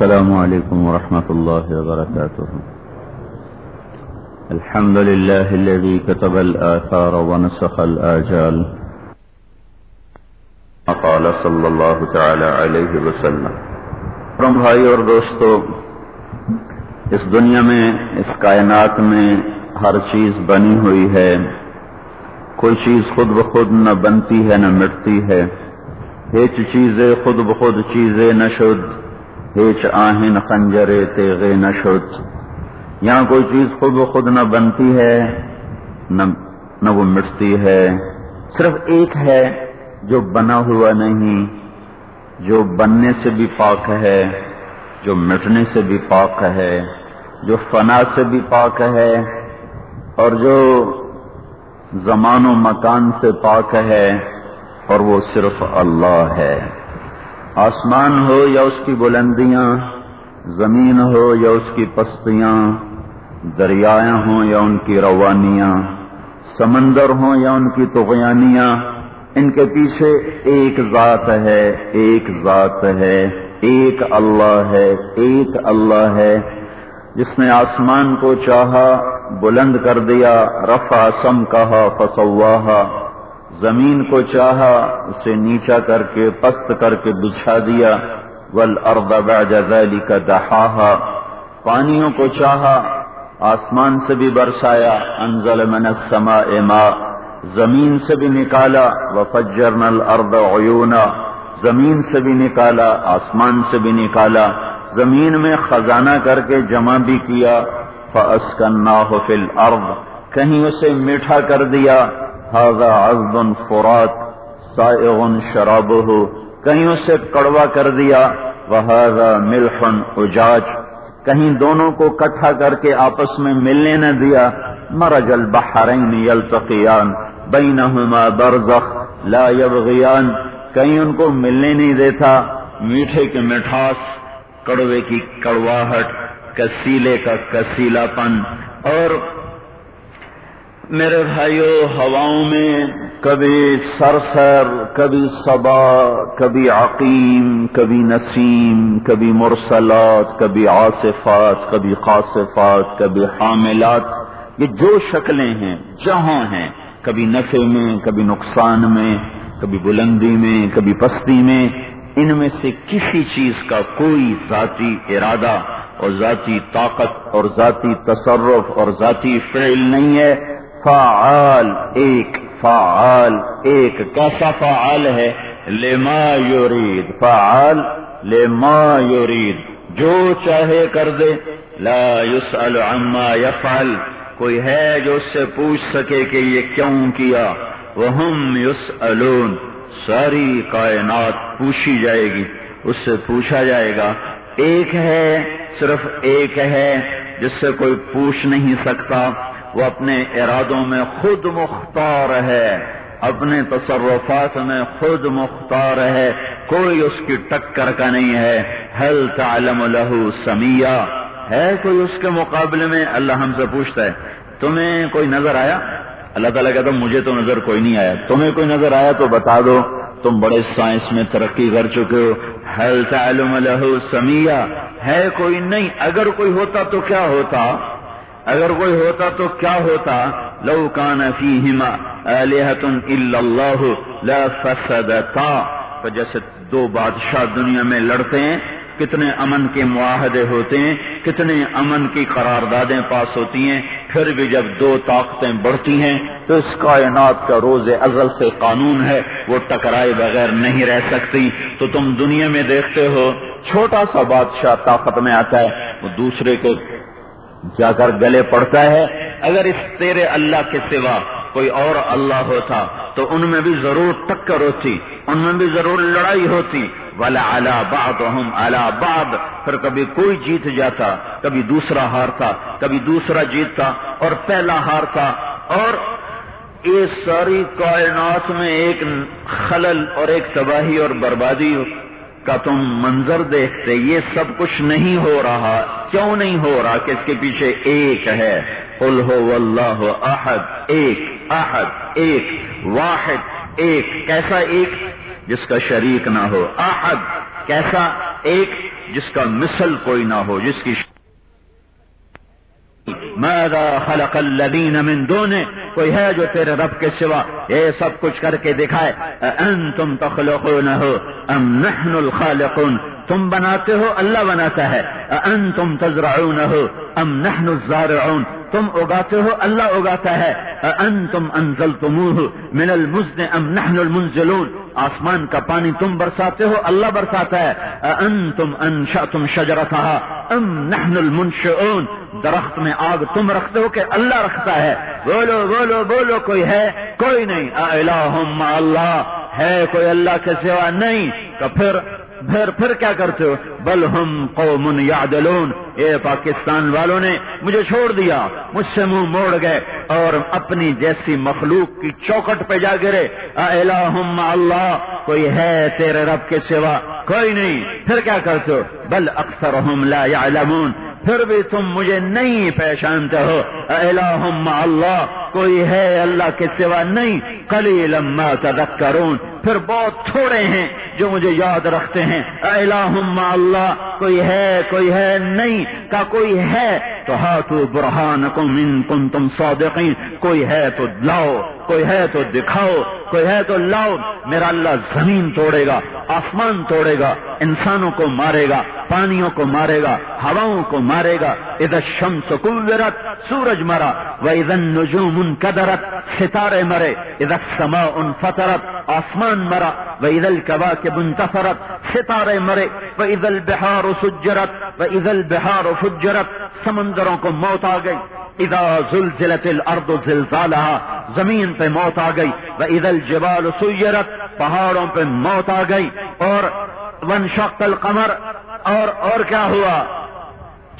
السلام عليكم ورحمة الله وبركاته. الحمد لله الذي كتب الآثار ونسخ الآجال. قال صلى الله تعالى عليه وسلم. رم بھائی اور دوستو اس دنیا میں اس کائنات میں ہر چیز بنی ہوئی ہے۔ کوئی چیز خود بخود نہ بنتی ہے نہ مٹتی ہے۔ ہیچ چیزیں خود بخود چیزیں نہ شد۔ ہیچ آہن خنجرے تیغے نہ یہاں کوئی چیز خود بخود نہ بنتی ہے نہ وہ مٹتی ہے۔ صرف ایک ہے جو بنا ہوا نہیں، جو بننے سے بھی پاک ہے، جو مٹنے سے بھی پاک ہے، جو فنا سے بھی پاک ہے، اور جو زمان و مکان سے پاک ہے، اور وہ صرف اللہ ہے۔ آسمان ہو یا اس کی بلندیاں، زمین ہو یا اس کی پستیاں، دریائیں ہوں یا ان کی روانیاں، سمندر ہوں یا ان کی تغیانیاں ان کے پیچھے ایک ذات ہے، ایک ذات ہے، ایک اللہ ہے، ایک اللہ ہے۔ جس نے آسمان کو چاہا، بلند کر دیا، رفع سم کہا، فسواہا۔ زمین کو چاہا، اسے نیچا کر کے، پست کر کے بچھا دیا۔ ول بعد ذلك دحاها۔ پانیوں کو چاہا، آسمان سے بھی برسایا۔ انزل من السماء ماء۔ زمین سے بھی نکالا۔ وفجرنا الارض عیونا زمین سے بھی نکالا، آسمان سے بھی نکالا۔ زمین میں خزانہ کر کے جمع بھی کیا۔ فاسکناہ فی الارض کہیں اسے میٹھا کر دیا۔ هذا عذب فرات، سائغ شرابه، کہیں اسے کڑوا کر دیا، وهذا ملح اجاج، کہیں دونوں کو کٹھا کر کے آپس میں ملنے نہ دیا، مرج البحرین یلتقیان، بینہما برزخ لا یبغیان، کہیں ان کو ملنے نہیں دیتا، میٹھے کے مٹھاس، کڑوے کی کڑواہٹ، کسیلے کا کسیلا پن اور میرے بھائیوں ہواؤں میں کبھی سرسر، کبھی صبا، کبھی عقیم، کبھی نسیم، کبھی مرسلات، کبھی آصفات کبھی خاصفات کبھی حاملات، یہ جو شکلیں ہیں، جہاں ہیں، کبھی نفے میں، کبھی نقصان میں، کبھی بلندی میں، کبھی پستی میں، ان میں سے کسی چیز کا کوئی ذاتی ارادہ اور ذاتی طاقت اور ذاتی تصرف اور ذاتی فعل نہیں ہے۔ فعال، ایک فعال، ایک کیسا فعال ہے؟ لما یورید فعال، لما یورید جو چاہے کر دے۔ لا يسأل عما يفعل کوئی ہے جو اس سے پوچھ سکے کہ یہ کیوں کیا؟ وہم يسألون ساری کائنات پوچھی جائے گی، اس سے پوچھا جائے گا۔ ایک ہے، صرف ایک ہے، جس سے کوئی پوچھ نہیں سکتا۔ وہ اپنے ارادوں میں خود مختار ہے، اپنے تصرفات میں خود مختار ہے، کوئی اس کی ٹکر کا نہیں ہے۔ حل تعلم له سمیا ہے کوئی اس کے مقابلے میں؟ اللہ ہم سے پوچھتا ہے، تمہیں کوئی نظر آیا؟ اللہ تعالیٰ کہتا مجھے تو نظر کوئی نہیں آیا۔ تمہیں کوئی نظر آیا تو بتا دو، تم بڑے سائنس میں ترقی کر چکے ہو۔ حل تعلم له سمیا ہے کوئی نہیں، اگر کوئی ہوتا تو کیا ہوتا؟ اگر کوئی ہوتا تو کیا ہوتا؟ لو کان فیہما الا اللہ لا فسدتا۔ تو جیسے دو بادشاہ دنیا میں لڑتے ہیں، کتنے امن کے معاہدے ہوتے ہیں، کتنے امن کی قراردادیں پاس ہوتی ہیں، پھر بھی جب دو طاقتیں بڑھتی ہیں، تو اس کائنات کا روز ازل سے قانون ہے، وہ ٹکرائے بغیر نہیں رہ سکتی۔ تو تم دنیا میں دیکھتے ہو، چھوٹا سا بادشاہ طاقت میں آتا ہے، وہ دوسرے کے جا کر گلے پڑتا ہے۔ اگر اس تیرے اللہ کے سوا کوئی اور اللہ ہوتا تو ان میں بھی ضرور ٹکر ہوتی، ان میں بھی ضرور لڑائی ہوتی۔ والا اعلیٰ باد ہم اعلیٰ باد پھر کبھی کوئی جیت جاتا، کبھی دوسرا ہارتا، کبھی دوسرا جیتتا اور پہلا ہارتا۔ اور یہ ساری کائنات میں ایک خلل اور ایک تباہی اور بربادی کا تم منظر دیکھتے یہ سب کچھ نہیں ہو رہا۔ کیوں نہیں ہو رہا کہ اس کے پیچھے ایک ہے؟ قل ہو احد، ایک احد، ایک، واحد، ایک۔ کیسا ایک؟ جس کا شریک نہ ہو۔ احد، کیسا؟ ایک، جس کا مثل کوئی نہ ہو، جس کی ماذا خلق الذين من دونه کوئی ہے جو تیرے رب کے سوا یہ سب کچھ کر کے دکھائے؟ انتم تخلقونه ام نحن الخالقون۔ تم بناتے ہو، اللہ بناتا ہے۔ انتم تزرعونه ام نحن الزارعون۔ تم اگاتے ہو، اللہ اگاتا ہے۔ انتم انزلتموه من المزن ام نحن المنزلون۔ آسمان کا پانی تم برساتے ہو، اللہ برساتا ہے۔ انتم انشأتم شجرتها ام نحن المنشئون۔ درخت میں آگ تم رکھتے ہو کہ اللہ رکھتا ہے۔ بولو بولو بولو، کوئی ہے؟ کوئی نہیں۔ الہم اللہ۔ ہے کوئی اللہ کے سوا نہیں۔ تو پھر پھر پھر کیا کرتے ہو؟ بل ہم قوم یعدلون۔ اے پاکستان والوں نے مجھے چھوڑ دیا، مجھ سے منہ موڑ گئے اور اپنی جیسی مخلوق کی چوکٹ پہ جا گرے۔ الہم اللہ، کوئی ہے تیرے رب کے سوا؟ کوئی نہیں۔ پھر کیا کرتے ہو؟ بل اکثر لا یعلمون۔ پھر بھی تم مجھے نہیں پہچانتے ہو۔ الہم اللہ، کوئی ہے اللہ کے سوا نہیں؟ کلی لما تذکرون۔ پھر بہت تھوڑے ہیں جو مجھے یاد رکھتے ہیں۔ الہم اللہ، کوئی ہے کوئی ہے نہیں، کا کوئی ہے؟ تو ہاتھو برہان کم ان کم تم صادقین، کوئی ہے تو لاؤ، کوئی ہے تو دکھاؤ۔ کوئی ہے تو لاؤ، میرا اللہ زمین توڑے گا، آسمان توڑے گا، انسانوں کو مارے گا، پانیوں کو مارے گا، ہواؤں کو مارے گا۔ ادھر شمس کلرت سورج مرا وہ ادن نجوم ان قدرت ستارے مرے۔ ادھر سما ان فطرت آسمان مرا وہ عید کبا کے بنتفرت ستارے مرے۔ وہ عید البہار و سجرت وہ عید البہار و فجرت۔ سمندروں کو موت آ گئی۔ ادا زلزلت الارض زلزالها، زمین پہ موت آ گئی وہ عید الجبال سیرت پہاڑوں پہ موت آ گئی، اور ون شق القمر، اور اور کیا ہوا؟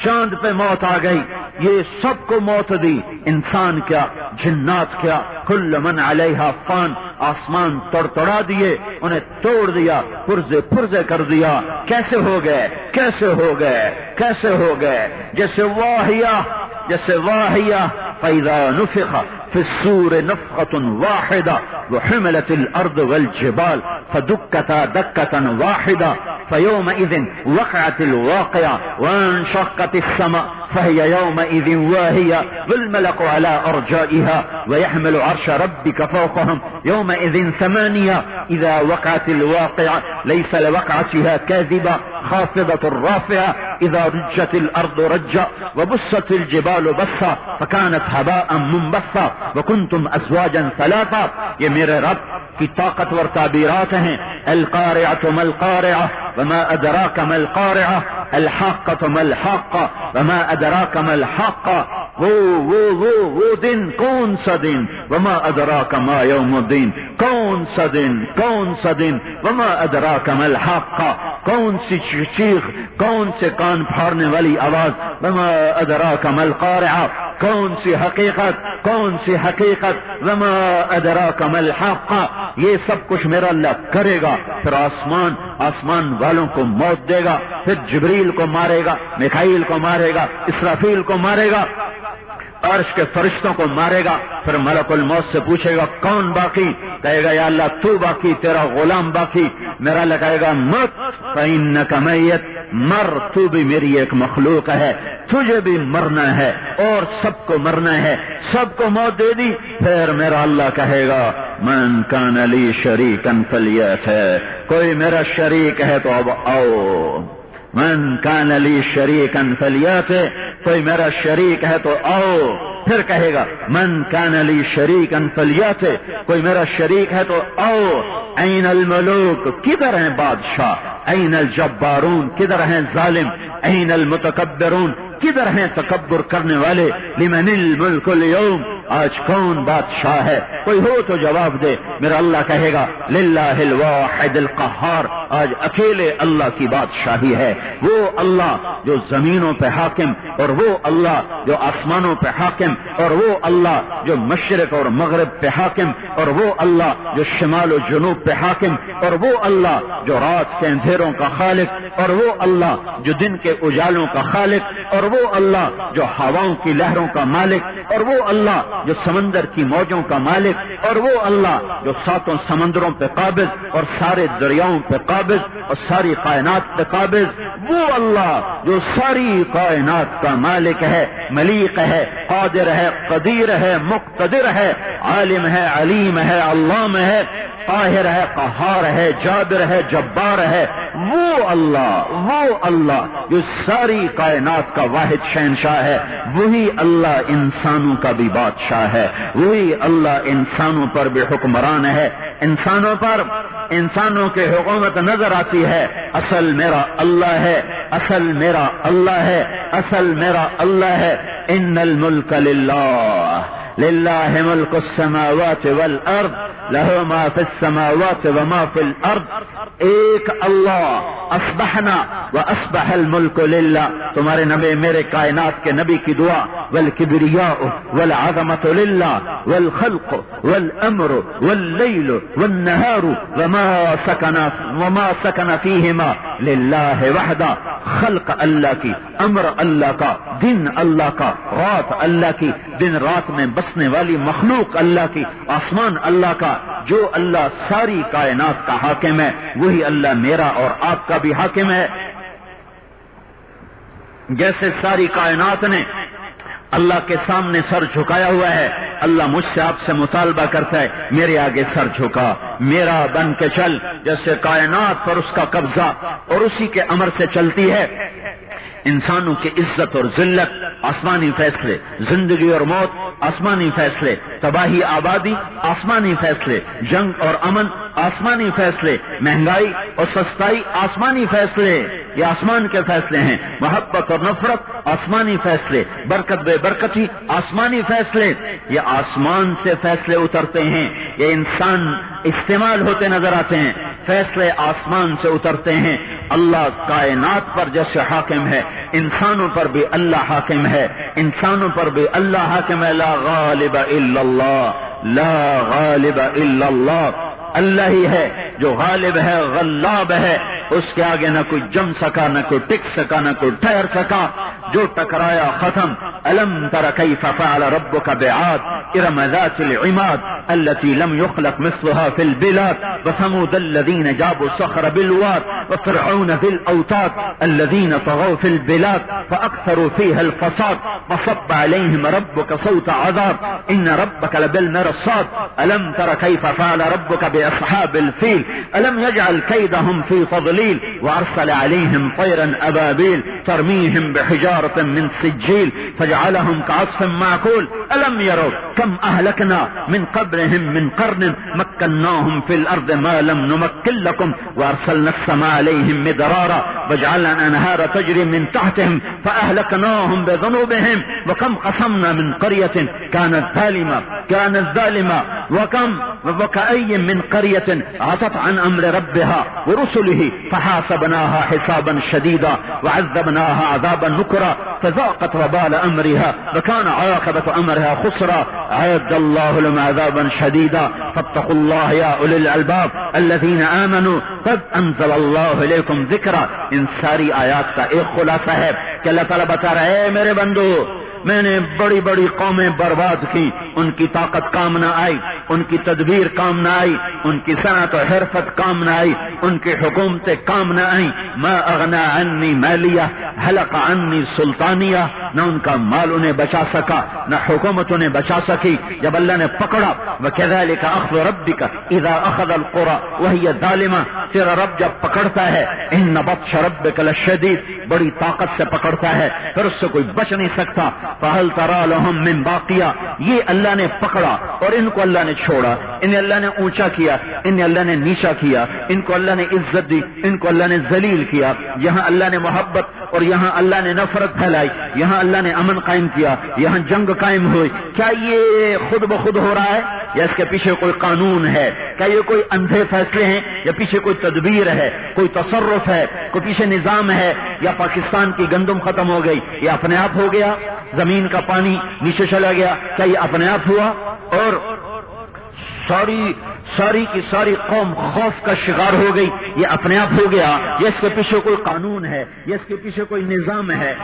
چاند پہ موت آ گئی۔ یہ سب کو موت دی۔ انسان کیا؟ جنات کیا؟ کل من علیہ فان، آسمان توڑ توڑا دیے، انہیں توڑ دیا، پرزے پرزے کر دیا۔ کیسے ہو گئے؟ کیسے ہو گئے؟ کیسے ہو گئے؟ جیسے واہیا للسراهية فإذا نفخ في السور نفخة واحدة وحملت الأرض والجبال فدكتا دكة واحدة فيومئذ وقعت الواقعة وانشقت السماء فهي يومئذ واهية والملك على أرجائها ويحمل عرش ربك فوقهم يومئذ ثمانية إذا وقعت الواقعة ليس لوقعتها كاذبة خافضة رافعة إذا رجت الأرض رجا وبست الجبال بسا فكانت هباء منبثا وکنتم ازواجا ثلاثا یہ میرے رب کی طاقتور تعبیرات ہیں القارعة ما القارعة وما أدراك ما القارعة الحاقة ما الحاقة وما أدراك ما الحاقة وہ وہ وہ وہ دن کون سا دن وما ادراک ما یوم الدین کون سا دن کون سا دن وما ادراک ما الحاقہ کون سی چیخ کون سے کان پھاڑنے والی آواز وما ادراک ما القارعہ کون سی حقیقت، کون سی حقیقت؟ وما ادرا کمل الحاقہ یہ سب کچھ میرا اللہ کرے گا، پھر آسمان آسمان والوں کو موت دے گا، پھر جبریل کو مارے گا، میکائیل کو مارے گا، اسرافیل کو مارے گا عرش کے فرشتوں کو مارے گا، پھر ملک الموت سے پوچھے گا، کون باقی؟ کہے گا، یا اللہ، تو باقی، تیرا غلام باقی۔ میرا لگائے گا، مت فین کمیت مر، تو بھی میری ایک مخلوق ہے۔ تجھے بھی مرنا ہے، اور سب کو مرنا ہے۔ سب کو موت دے دی۔ پھر میرا اللہ کہے گا، من کان علی شریکن فلیت ہے کوئی میرا شریک ہے تو اب آؤ۔ من کان علی شریکن فلیت کوئی میرا شریک ہے تو آؤ، پھر کہے گا، من کان علی شریک انفلیات کوئی میرا شریک ہے تو آؤ، این الملوک، کدھر ہیں بادشاہ؟ این الجبارون، کدھر ہیں ظالم؟ این المتکبرون کدھر ہیں تکبر کرنے والے؟ لمن الملک اليوم؟ آج کون بادشاہ ہے؟ کوئی ہو تو جواب دے۔ میرا اللہ کہے گا، للہ الواحد القہار۔ آج اکیلے اللہ کی بادشاہی ہے۔ وہ اللہ جو زمینوں پہ حاکم، اور وہ اللہ جو آسمانوں پہ حاکم، اور وہ اللہ جو مشرق اور مغرب پہ حاکم، اور وہ اللہ جو شمال و جنوب پہ حاکم، اور وہ اللہ جو رات کے اندھیروں کا خالق اور وہ اللہ جو دن کے اجالوں کا خالق، اور وہ اللہ جو ہواؤں کی لہروں کا مالک، اور وہ اللہ جو سمندر کی موجوں کا مالک، اور وہ اللہ جو ساتوں سمندروں پہ قابض، اور سارے دریاؤں پہ قابض، اور ساری کائنات پہ قابض، وہ اللہ جو ساری کائنات کا مالک ہے ملیک ہے، قادر ہے، قدیر ہے، مقتدر ہے، عالم ہے، علیم ہے، علام ہے قاہر ہے، قہار ہے، جابر ہے، جبار ہے، وہ اللہ وہ اللہ جو ساری کائنات کا واحد شہنشاہ ہے، وہی اللہ انسانوں کا بھی بادشاہ ہے۔ وہی اللہ انسانوں پر بھی حکمران ہے۔ انسانوں پر، انسانوں کے حکومت نظر آتی ہے۔ اصل میرا اللہ ہے، اصل میرا اللہ ہے، اصل میرا اللہ ہے۔ ان الملک للہ۔ لله ملك السماوات والارض له ما في السماوات وما في الارض ایک اللہ اسبحنا و اسبح الملک للہ تمہارے نبی، میرے کائنات کے نبی کی دعا والکبریاء والعظمت للہ والخلق والامر واللیل والنهار، وما سکن وما سکن فیہما للہ وحدہ خلق اللہ کی امر اللہ کا دن اللہ کا، رات اللہ کی، دن رات میں بس بسنے والی مخلوق اللہ کی، آسمان اللہ کا، جو اللہ ساری کائنات کا حاکم ہے، وہی اللہ میرا اور آپ کا بھی حاکم ہے۔ جیسے ساری کائنات نے اللہ کے سامنے سر جھکایا ہوا ہے، اللہ مجھ سے آپ سے مطالبہ کرتا ہے، میرے آگے سر جھکا، میرا بن کے چل، جیسے کائنات پر اس کا قبضہ اور اسی کے امر سے چلتی ہے۔ انسانوں کی عزت اور ذلت آسمانی فیصلے، زندگی اور موت آسمانی فیصلے، تباہی، آبادی آسمانی فیصلے، جنگ اور امن آسمانی فیصلے، مہنگائی اور سستائی آسمانی فیصلے۔ یہ آسمان کے فیصلے ہیں، محبت اور نفرت آسمانی فیصلے، برکت بے برکتی آسمانی فیصلے۔ یہ آسمان سے فیصلے اترتے ہیں، یہ انسان استعمال ہوتے نظر آتے ہیں۔ فیصلے آسمان سے اترتے ہیں۔ اللہ کائنات پر جیسے حاکم ہے، انسانوں پر بھی اللہ حاکم ہے۔ انسانوں پر بھی اللہ حاکم ہے، لا غالب الا اللہ، لا غالب الا اللہ۔ اللہ ہی ہے جو غالب ہے، غلاب ہے۔ اس کے آگے نہ کوئی جم سکا، نہ کوئی ٹک سکا، نہ کوئی ٹھہر سکا۔ جو ٹکرایا ختم۔ الم تر كيف فعل ربك بعاد؟ ارم ذات العماد۔ التي لم يخلق مثلها في البلاد۔ وثمود الذين جابوا الصخر بالواد۔ وفرعون ذي الاوتاد۔ الذين طغوا في البلاد۔ فاكثروا فيها الفساد۔ وصب عليهم ربك صوت عذاب۔ ان ربك لبالمرصاد۔ الم تر كيف فعل ربك بعاد باصحاب الفيل. ألم يجعل كيدهم في تضليل وأرسل عليهم طيرا أبابيل ترميهم بحجارة من سجيل فجعلهم كعصف معقول. ألم يروا كم أهلكنا من قبلهم من قرن مكناهم في الأرض ما لم نمكن لكم وأرسلنا السماء عليهم مدرارا وجعلنا أنهار تجري من تحتهم فأهلكناهم بذنوبهم. وكم قسمنا من قرية كانت ظالمة كانت ظالمة. وكم وكأي من قرية عطت عن أمر ربها ورسله فحاسبناها حسابا شديدا وعذبناها عذابا نكرا فذاقت وبال أمرها وكان عاقبة أمرها خسرا. عد الله لهم عذابا شديدا. فاتقوا الله يا أولي الألباب الذين آمنوا. قد أنزل الله إليكم ذكرا. إن ساری آیات کا ایک خلاصہ ہے کہ اللہ تعالیٰ بتا رہا ہے میرے بندو. میں نے بڑی بڑی قومیں برباد کی، ان کی طاقت کام نہ آئی، ان کی تدبیر کام نہ آئی، ان کی صنعت و حرفت کام نہ آئی، ان کی حکومتیں کام نہ آئی میں اغنا انی میلیا حلق انی سلطانیہ، نہ ان کا مال انہیں بچا سکا، نہ حکومت انہیں بچا سکی۔ جب اللہ نے پکڑا وہ اخذ ربی کا ادا اخذ القرا وہی ظالمہ۔ تیرا رب جب پکڑتا ہے ان نبت شرب کل شدید بڑی طاقت سے پکڑتا ہے، پھر اس سے کوئی بچ نہیں سکتا۔ پہل ترا لہم من باقیہ یہ اللہ نے پکڑا اور ان کو اللہ نے چھوڑا۔ انہیں اللہ نے اونچا کیا انہیں اللہ نے نیچا کیا۔ ان کو اللہ نے عزت دی، ان کو اللہ نے ذلیل کیا۔ یہاں اللہ نے محبت اور یہاں اللہ نے نفرت پھیلائی۔ یہاں اللہ نے امن قائم کیا۔ یہاں جنگ قائم ہوئی۔ کیا یہ خود بخود ہو رہا ہے؟ یا اس کے پیچھے کوئی قانون ہے؟ کیا یہ کوئی اندھے فیصلے ہیں؟ یا پیچھے کوئی تدبیر ہے؟ کوئی تصرف ہے؟ کوئی پیچھے نظام ہے؟ یا پاکستان کی گندم ختم ہو گئی؟ یہ اپنے آپ ہو گیا؟ زمین کا پانی نیچے چلا گیا؟ کیا یہ اپنے آپ ہوا اور ساری ساری کی ساری قوم خوف کا شکار ہو گئی، یہ اپنے آپ ہو گیا، یہ اس کے پیچھے کوئی قانون ہے، یہ اس کے پیچھے کوئی نظام ہے۔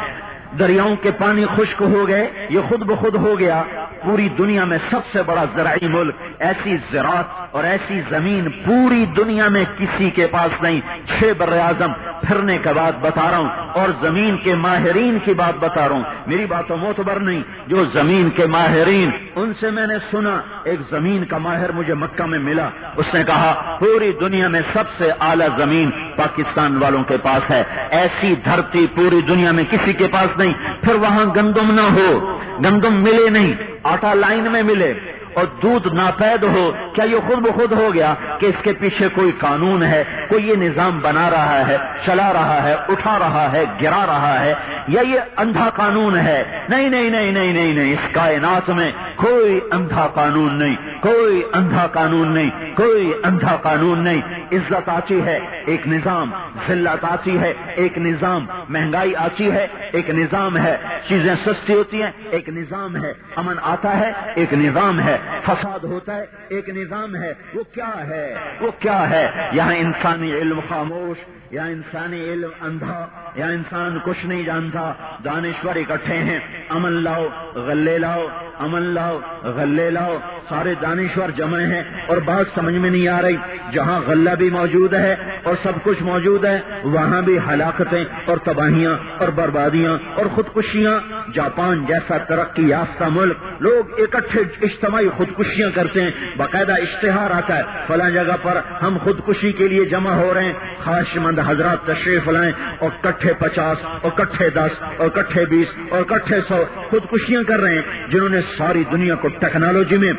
دریاؤں کے پانی خشک ہو گئے، یہ خود بخود ہو گیا۔ پوری دنیا میں سب سے بڑا زرعی ملک، ایسی زراعت اور ایسی زمین پوری دنیا میں کسی کے پاس نہیں۔ چھ بر اعظم، پھرنے کا بات بتا رہا ہوں، اور زمین کے ماہرین کی بات بتا رہا ہوں۔ میری باتوں موتبر نہیں، جو زمین کے ماہرین، ان سے میں نے سنا، ایک زمین کا ماہر مجھے مکہ میں ملا۔ اس نے کہا، پوری دنیا میں سب سے اعلی زمین پاکستان والوں کے پاس ہے۔ ایسی دھرتی پوری دنیا میں کسی کے پاس نہیں۔ پھر وہاں گندم نہ ہو۔ گندم ملے نہیں۔ آٹا لائن میں ملے۔ اور دودھ ناپید ہو۔ کیا یہ خود بخود ہو گیا کہ اس کے پیچھے کوئی قانون ہے؟ کوئی یہ نظام بنا رہا ہے، چلا رہا ہے، اٹھا رہا ہے، گرا رہا ہے، یا یہ اندھا قانون ہے؟ نہیں نہیں نہیں نہیں نہیں نہیں، اس کائنات میں کوئی اندھا قانون نہیں، کوئی اندھا قانون نہیں، کوئی اندھا قانون نہیں۔ عزت آتی ہے، ایک نظام ذلت آتی ہے، ایک نظام مہنگائی آتی ہے، ایک نظام ہے، چیزیں سستی ہوتی ہیں، ایک نظام ہے، امن آتا ہے، ایک نظام ہے، فساد ہوتا ہے، ایک نظام ہے۔ وہ کیا ہے؟ وہ کیا ہے؟ یہاں انسانی علم خاموش یا انسانی علم اندھا، یا انسان کچھ نہیں جانتا، دانشور اکٹھے ہیں امن لاؤ، غلے لاؤ امن لاؤ، غلے لاؤ، سارے دانشور جمع ہیں اور بات سمجھ میں نہیں آ رہی، جہاں غلہ بھی موجود ہے اور سب کچھ موجود ہے، وہاں بھی ہلاکتیں اور تباہیاں اور بربادیاں اور خودکشیاں، جاپان جیسا ترقی یافتہ ملک، لوگ اکٹھے اجتماعی خودکشیاں کرتے ہیں، باقاعدہ اشتہار آتا ہے، فلاں جگہ پر ہم خودکشی کے لیے جمع ہو رہے ہیں خواہش مند حضرات تشریف لائیں اور کٹھے پچاس اور کٹھے دس اور کٹھے بیس اور کٹھے سو خودکشیاں کر رہے ہیں جنہوں نے ساری دنیا کو ٹیکنالوجی میں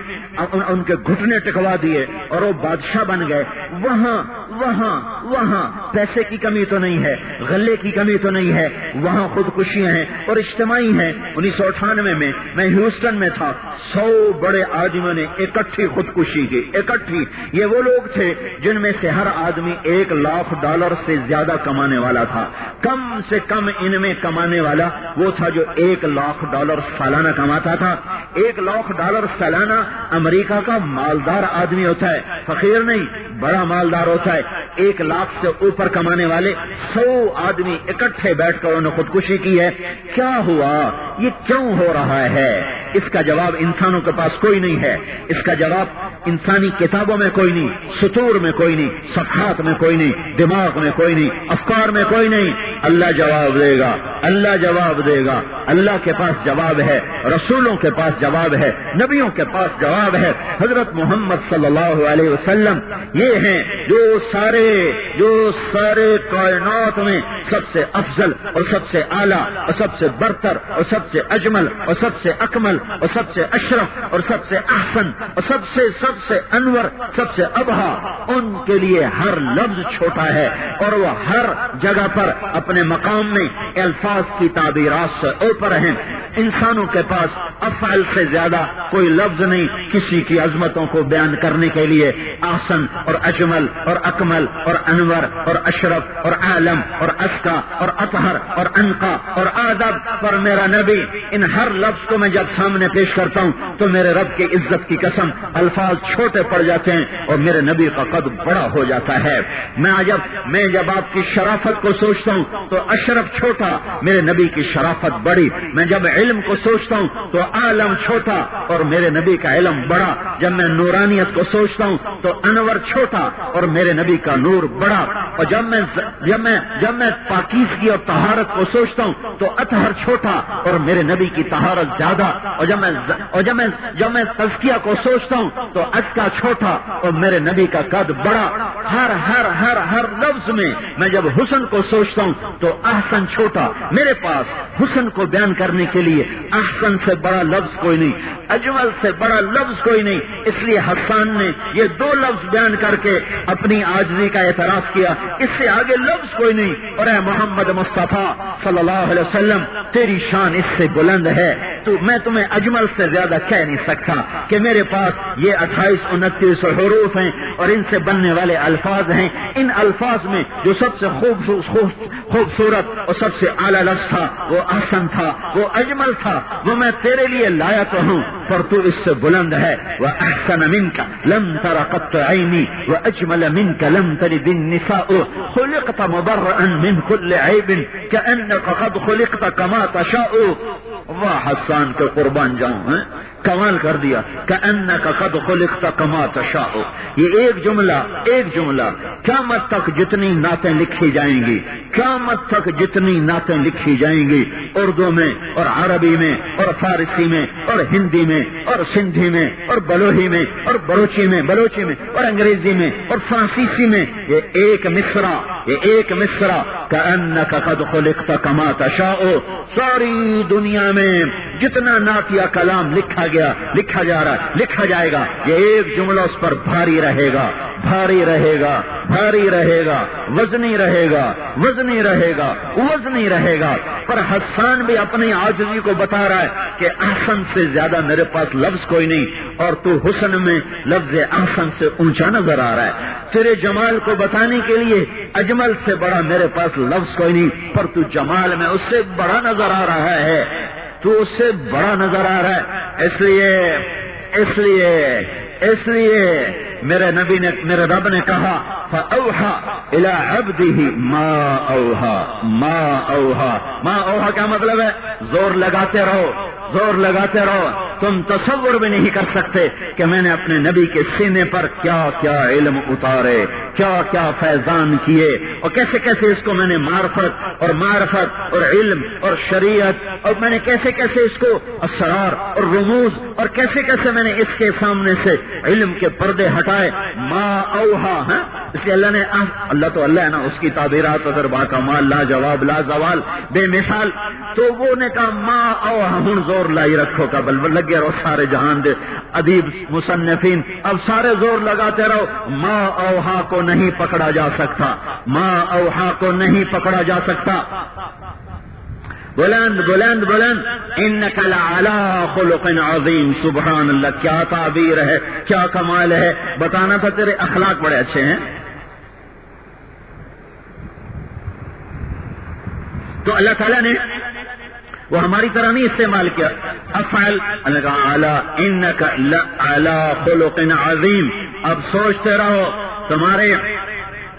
ان کے گھٹنے ٹکوا دیے اور وہ بادشاہ بن گئے۔ وہاں وہاں وہاں پیسے کی کمی تو نہیں ہے، غلے کی کمی تو نہیں ہے۔ وہاں خودکشیاں ہیں اور اجتماعی ہیں۔ انیس سو اٹھانوے میں میں ہیوسٹن میں تھا۔ سو بڑے آدمیوں نے اکٹھی خودکشی کی۔ اکٹھی۔ یہ وہ لوگ تھے جن میں سے ہر آدمی ایک لاکھ ڈالر سے زیادہ کمانے والا تھا۔ کم سے کم ان میں کمانے والا وہ تھا جو ایک لاکھ ڈالر سالانہ کماتا تھا۔ ایک لاکھ ڈالر سالانہ امریکہ کا مالدار آدمی ہوتا ہے۔ فقیر نہیں، بڑا مالدار ہوتا ہے۔ ایک لاکھ لاکھ سے اوپر کمانے والے سو آدمی اکٹھے بیٹھ کر انہوں نے خودکشی کی ہے۔ کیا ہوا؟ یہ کیوں ہو رہا ہے؟ اس کا جواب انسانوں کے پاس کوئی نہیں ہے۔ اس کا جواب انسانی کتابوں میں کوئی نہیں ستور میں کوئی نہیں، صفحات میں کوئی نہیں، دماغ میں کوئی نہیں، افکار میں کوئی نہیں۔ اللہ جواب دے گا، اللہ جواب دے گا۔ اللہ کے پاس جواب ہے، رسولوں کے پاس جواب ہے، نبیوں کے پاس جواب ہے۔ حضرت محمد صلی اللہ علیہ وسلم یہ ہیں جو سارے جو سارے کائنات میں سب سے افضل اور سب سے اعلیٰ اور سب سے برتر اور سب سے اجمل اور سب سے اکمل اور سب سے اشرف اور سب سے احسن اور سب سے سب سے انور سب سے ابہا ان کے لیے ہر لفظ چھوٹا ہے اور وہ ہر جگہ پر اپنے مقام میں الفاظ کی تعبیرات سے اوپر ہیں انسانوں کے پاس افعال سے زیادہ کوئی لفظ نہیں کسی کی عظمتوں کو بیان کرنے کے لیے آسن اور اجمل اور اکمل اور انور اور اشرف اور عالم اور اسکا اور اطہر اور انقا اور آدب پر میرا نبی، ان ہر لفظ کو میں جب سامنے پیش کرتا ہوں تو میرے رب کی عزت کی قسم الفاظ چھوٹے پڑ جاتے ہیں اور میرے نبی کا قد بڑا ہو جاتا ہے۔ میں جب میں جب آپ کی شرافت کو سوچتا ہوں تو اشرف چھوٹا، میرے نبی کی شرافت بڑی۔ میں جب علم علم کو سوچتا ہوں تو عالم چھوٹا اور میرے نبی کا علم بڑا۔ جب میں نورانیت کو سوچتا ہوں تو انور چھوٹا اور میرے نبی کا نور بڑا۔ اور جب میں جب میں جب میں پاکیزگی اور تہارت کو سوچتا ہوں تو اطہر چھوٹا اور میرے نبی کی تہارت زیادہ۔ اور جب میں اور جب میں جب میں تزکیہ کو سوچتا ہوں تو کا چھوٹا اور میرے نبی کا قد بڑا۔ ہر ہر ہر ہر لفظ میں میں جب حسن کو سوچتا ہوں تو احسن چھوٹا۔ میرے پاس حسن کو بیان کرنے کے لیے احسن سے بڑا لفظ کوئی نہیں، اجمل سے بڑا لفظ کوئی نہیں۔ اس لیے حسان نے یہ دو لفظ بیان کر کے اپنی آجزی کا اعتراف کیا۔ اس سے آگے لفظ کوئی نہیں۔ اور اے محمد مصطفیٰ صلی اللہ علیہ وسلم، تیری شان اس سے بلند ہے۔ تو میں تمہیں اجمل سے زیادہ کہہ نہیں سکتا کہ میرے پاس یہ اٹھائیس، انتیس حروف ہیں اور ان سے بننے والے الفاظ ہیں۔ ان الفاظ میں جو سب سے خوبصورت اور سب سے اعلی لفظ تھا، وہ احسن تھا، وہ اجمل تھا وہ میں تیرے لیے لایا تو ہوں پر تو اس سے بلند ہے وہ احسن من کا لم ترا قط عینی وہ اجمل من کا لم تری دن نسا خلقت مبرئا من كل عيب كأنك قد خلقت كما تشاء واہ حسان کے قربان جاؤں کمال کر دیا کہ ان کا قد خلقت کما تشا یہ ایک جملہ ایک جملہ۔ کیا مت تک جتنی نعتیں لکھی جائیں گی کیا مت تک جتنی نعتیں لکھی جائیں گی۔ اردو میں اور عربی میں اور فارسی میں اور ہندی میں اور سندھی میں اور بلوہی میں اور بلوچی میں بلوچی میں اور انگریزی میں اور فرانسیسی میں۔ یہ ایک مصرا یہ ایک مصرا کا ان کا قد خلقت کما تشا ساری دنیا میں جتنا نعتیہ کلام لکھا گیا لکھا جا رہا ہے، لکھا جائے گا۔ یہ ایک جملہ اس پر بھاری رہے گا، بھاری رہے گا، بھاری رہے گا، وزنی رہے گا، وزنی رہے گا، وزنی رہے گا۔ پر حسان بھی اپنی آجزی کو بتا رہا ہے کہ احسن سے زیادہ میرے پاس لفظ کوئی نہیں، اور تو حسن میں لفظ احسن سے اونچا نظر آ رہا ہے۔ تیرے جمال کو بتانے کے لیے اجمل سے بڑا میرے پاس لفظ کوئی نہیں، پر تو جمال میں اس سے بڑا نظر آ رہا ہے۔ تو اس سے بڑا نظر آ رہا ہے۔ اس لیے اس لیے اس لیے میرے نبی نے، میرے رب نے کہا اوہا الا عبده ما اوہا ما اوہا ما اوہا کیا مطلب ہے زور لگاتے رہو، زور لگاتے رہو۔ تم تصور بھی نہیں کر سکتے کہ میں نے اپنے نبی کے سینے پر کیا کیا علم اتارے، کیا کیا فیضان کیے۔ اور کیسے کیسے اس کو میں نے معرفت اور معرفت اور علم اور شریعت، اور میں نے کیسے کیسے اس کو اسرار اور رموز، اور کیسے کیسے میں نے اس کے سامنے سے علم کے پردے ہٹائے۔ ما اوہا ہاں؟ اس لیے اللہ نے اللہ تو اللہ ہے نا، اس کی تعبیرات اگر با کمال لا جواب، لا زوال، بے مثال۔ تو وہ نے کہا ماں اوہا ہوں زور لائی رکھو کا بل لگے رہو، سارے جہان دے۔ ادیب، مصنفین، اب سارے زور لگاتے رہو۔ ماں اوہا کو نہیں پکڑا جا سکتا۔ ماں اوہا کو نہیں پکڑا جا سکتا۔ بلند بلند بلند۔ ان لعلا خلق عظیم، سبحان اللہ، کیا تعبیر ہے، کیا کمال ہے۔ بتانا تھا تیرے اخلاق بڑے اچھے ہیں۔ تو اللہ تعالیٰ نے وہ ہماری طرح نہیں استعمال کیا۔ افعل ان کا خلق عظیم۔ اب سوچتے رہو، تمہارے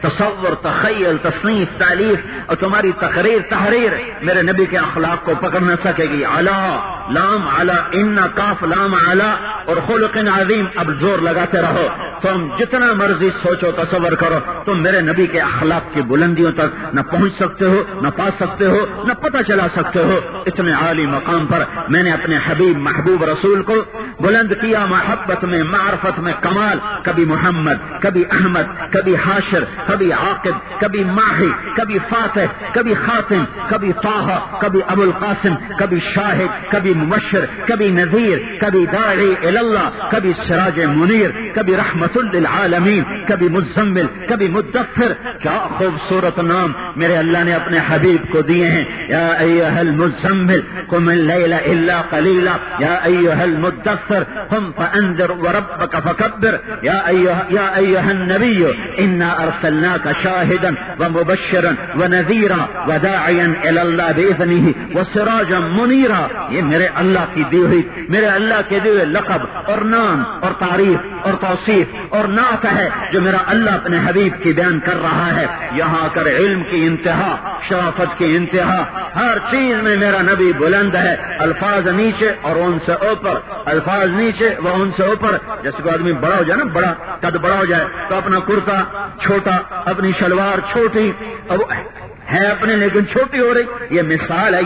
تصور، تخیل، تصنیف تعلیف اور تمہاری تقریر، تحریر میرے نبی کے اخلاق کو پکڑ نہ سکے گی۔ اعلی لام اعلی ان کاف لام اعلی اور خلق عظیم اب زور لگاتے رہو۔ تم جتنا مرضی سوچو، تصور کرو۔ تم میرے نبی کے اخلاق کی بلندیوں تک نہ پہنچ سکتے ہو، نہ پا سکتے ہو، نہ پتہ چلا سکتے ہو۔ اتنے عالی مقام پر میں نے اپنے حبیب محبوب رسول کو بلند کیا محبت میں، معرفت میں کمال، کبھی محمد، کبھی احمد، کبھی حاشر، کبھی عاقب، کبھی ماہی، کبھی فاتح، کبھی خاتم، کبھی طاہ کبھی ابو القاسم کبھی شاہد، کبھی مبشر، کبھی نذیر، کبھی داعی اللہ کبھی سراج منیر، کبھی رحمت للعالمین، کبھی مزمل، کبھی مدفر کیا خوبصورت نام میرے اللہ نے اپنے حبیب کو دیے ہیں۔ یا ایوہ المزمل، قم اللیل الا قلیلا۔ یا ایوہ المدفر قم فانذر وربك فكبر. يا ايها يا ايها النبي انا ارسلناك شاهدا ومبشرا ونذيرا وداعيا الى الله باذنه وسراجا منيرا. یہ میرے اللہ کی دی ہوئی میرے اللہ کے دیے لقب اور نام اور تعریف اور توصیف اور نعت ہے جو میرا اللہ اپنے حبیب کی بیان کر رہا ہے. یہاں آ کر علم کی انتہا، شرافت کی انتہا. ہر چیز میں میرا نبی بلند ہے، الفاظ نیچے اور ان سے اوپر، الفاظ نیچے وہ ان سے اوپر، جیسے کو آدمی بڑا ہو جائے نا، بڑا، قد بڑا ہو جائے، تو اپنا کرتا، چھوٹا، اپنی شلوار چھوٹی، اب ہے اپنے لیکن چھوٹی ہو رہی؟ یہ مثال ہے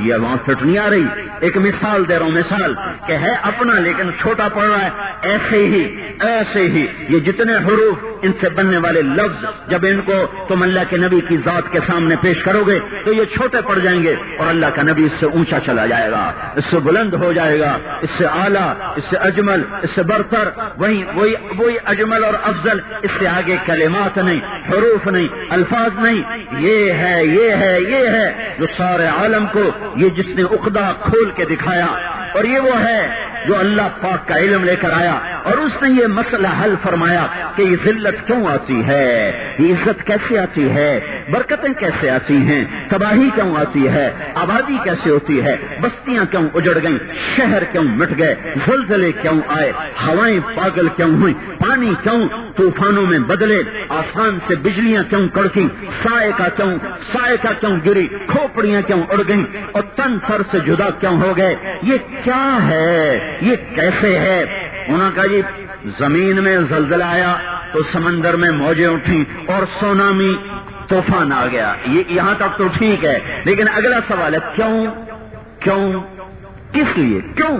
یہ وہاں فٹ نہیں آ رہی۔ ایک مثال دے رہا ہوں، مثال کہ ہے اپنا، لیکن چھوٹا پڑ رہا ہے۔ ایسے ہی ایسے ہی۔ یہ جتنے حروف ان سے بننے والے لفظ، جب ان کو تم اللہ کے نبی کی ذات کے سامنے پیش کرو گے، تو یہ چھوٹے پڑ جائیں گے اور اللہ کا نبی اس سے اونچا چلا جائے گا۔ اس سے بلند ہو جائے گا۔ اس سے اعلیٰ، اس سے اجمل، اس سے برتر۔ وہی وہی وہی اجمل اور افضل۔ اس سے آگے کلمات نہیں، حروف نہیں، الفاظ نہیں۔ یہ ہے، یہ ہے یہ ہے جو سارے عالم کو یہ جس نے اقدا کھول کے دکھایا اور یہ وہ ہے جو اللہ پاک کا علم لے کر آیا اور اس نے یہ مسئلہ حل فرمایا کہ یہ ذلت کیوں آتی ہے؟ یہ عزت کیسے آتی ہے؟ برکتیں کیسے آتی ہیں؟ تباہی کیوں آتی ہے؟ آبادی کیسے ہوتی ہے؟ بستیاں کیوں اجڑ گئیں؟ شہر کیوں مٹ گئے؟ زلزلے کیوں آئے؟ ہوائیں پاگل کیوں ہوئی پانی کیوں طوفانوں میں بدلے؟ آسان سے بجلیاں کیوں کڑکی سائے کا کیوں سائے کا کیوں گری؟ کھوپڑیاں کیوں اڑ گئیں؟ اور تن سر سے جدا کیوں ہو گئے؟ یہ کیا ہے؟ یہ کیسے ہے؟ انہوں نے کہا جی زمین میں زلزلہ آیا تو سمندر میں موجیں اٹھی اور سونامی طوفان آ گیا۔ یہ یہاں تک تو ٹھیک ہے، لیکن اگلا سوال ہے، کیوں؟ کیوں؟ کس لیے؟ کیوں؟